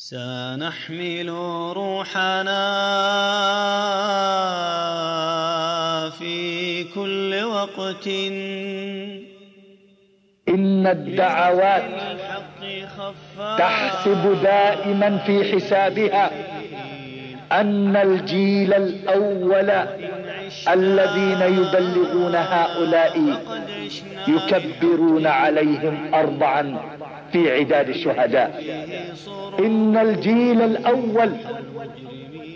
سنحمل روحنا في كل وقت. إن الدعوات تحسب دائما في حسابها أن الجيل الأول الذين يبلغون هؤلاء يكبرون عليهم أربعا في عداد الشهداء. إن الجيل الأول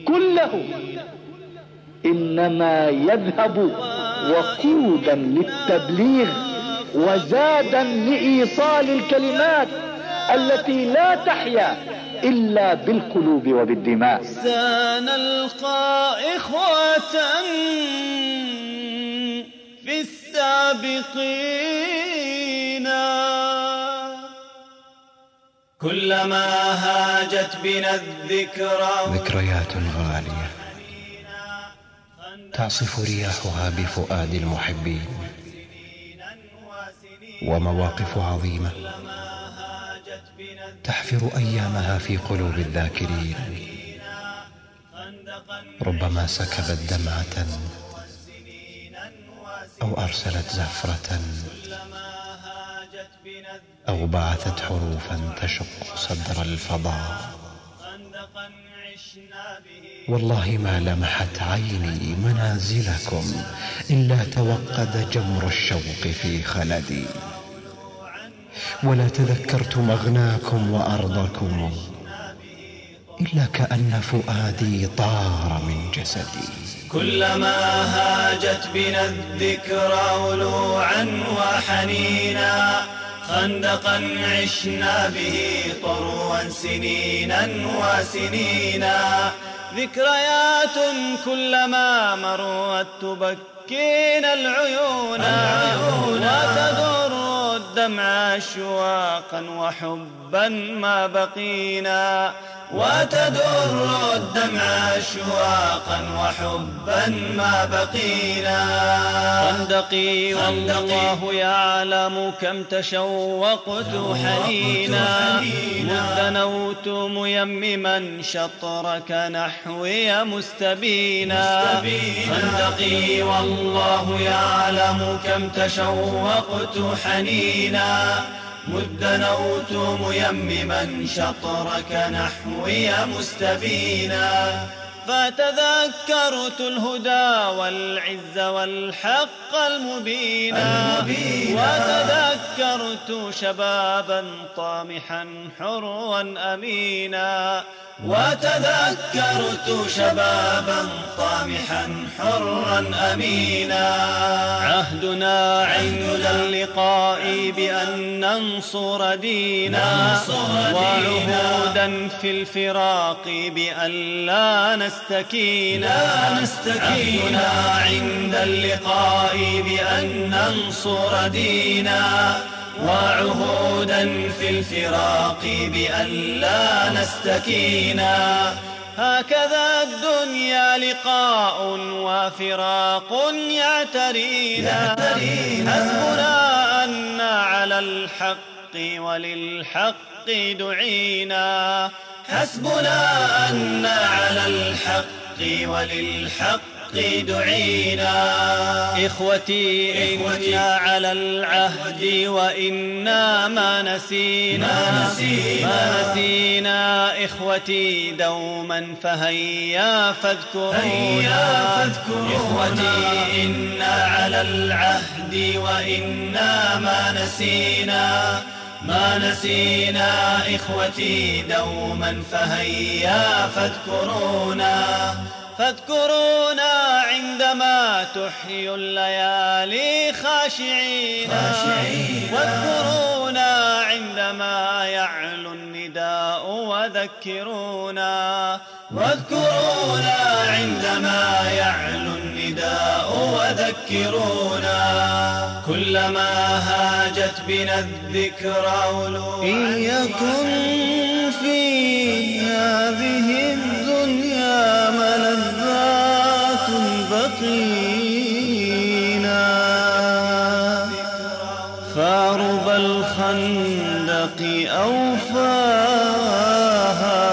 كله إنما يذهب وقودا للتبليغ وزادا لإيصال الكلمات التي لا تحيا إلا بالقلوب وبالدماء. سنلقى إخوة في السابقين. كلما هاجت بنا الذكرى ذكريات غالية تعصف رياحها بفؤاد المحبين ومواقف عظيمة. تحفر أيامها في قلوب الذاكرين. ربما سكبت دمعة أو أرسلت زفرة أو بعثت حروفا تشق صدر الفضاء. والله ما لمحت عيني منازلكم إلا توقد جمر الشوق في خلدي. ولا تذكرت مغناكم وأرضكم إلا كأن فؤادي طار من جسدي. كلما هاجت بنا الذكرى ولوعا وحنينا خندقا عشنا به طروا سنينا وسنينا. ذكريات كلما مرت تبكينا العيون. وتدر الدمع أشواقا وحبا ما بقينا وتدر الدمع أشواقا وحبا ما بقينا. خندقي والله يعلم كم تشوقت حنينا. مذ ميمما شطرك نحوي مستبينا. خندقي والله يعلم كم تشوقت حنينا. مد نوت ميمما شطرك نحوي مستبينا. فتذكرت الهدى والعز والحق المبينا. وتذكرت شبابا طامحا حروا أمينا. وتذكرت شبابا طامحا حرا أمينا. عهدنا عند اللقاء بأن ننصر دينا وعهودا في الفراق بأن لا نستكينا. عهدنا عند اللقاء بأن ننصر دينا. وعهودا في الفراق بأن لا نستكينا هكذا الدنيا لقاء وفراق يعترينا. حسبنا أن على الحق وللحق دعينا. حسبنا أن على الحق وللحق دعينا إخوتي إنا على العهد وإنا ما نسينا. ما نسينا, ما نسينا إخوتي دوما فهيا فاذكرونا. إخوتي إنا على العهد وإنا ما نسينا. ما نسينا إخوتي دوما فهيا فاذكرونا. فاذكرونا عندما تحيي الليالي خاشعين. واذكرونا عندما يعلو النداء وذكرونا. واذكرونا عندما يعلو النداء وذكرونا. كلما هاجت بنا الذكرى إن يكن في هذه يقينا فارض الخندق أوفاها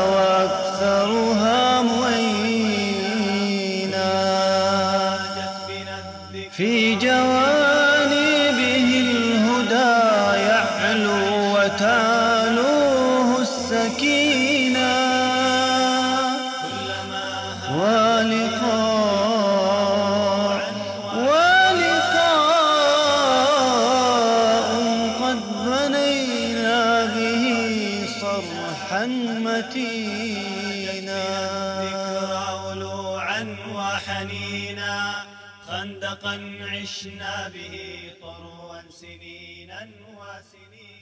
وأكثرها معينا في جوانبه الهدى يعلو وتعالى برحمتنا ذكرى ولوعا وحنينا. خندقا عشنا به قروا سنينا وسنين